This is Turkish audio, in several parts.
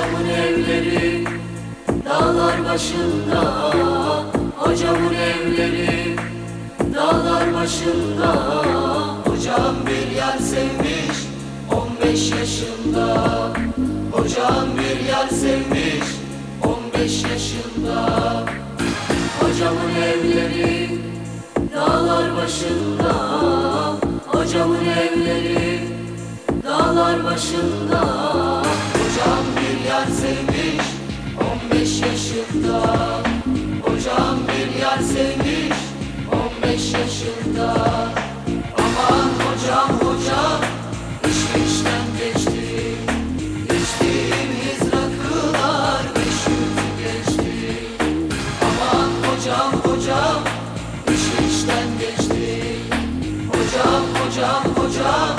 Hocamın evleri dağlar başında. Hocamın evleri dağlar başında. Hocam bir yer sevmiş 15 yaşında. Hocam bir yer sevmiş 15 yaşında. Hocamın evleri dağlar başında. Hocamın evleri dağlar başında. Hocam hocam.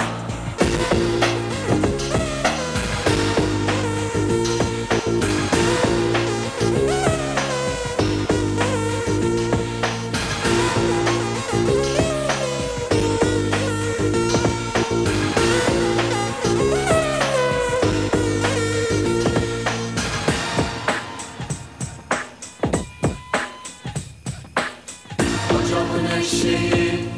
Hocam Hocamın eşeği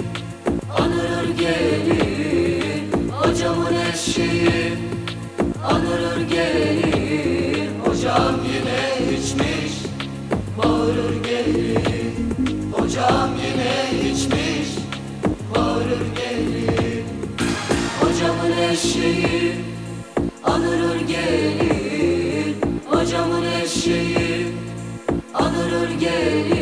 anırır gelir Hocamın eşeği anırır gelir Hocam yine içmiş bağırır gelir Hocam yine içmiş bağırır gelir Hocamın eşeği anırır gelir Hocamın eşeği anırır gelir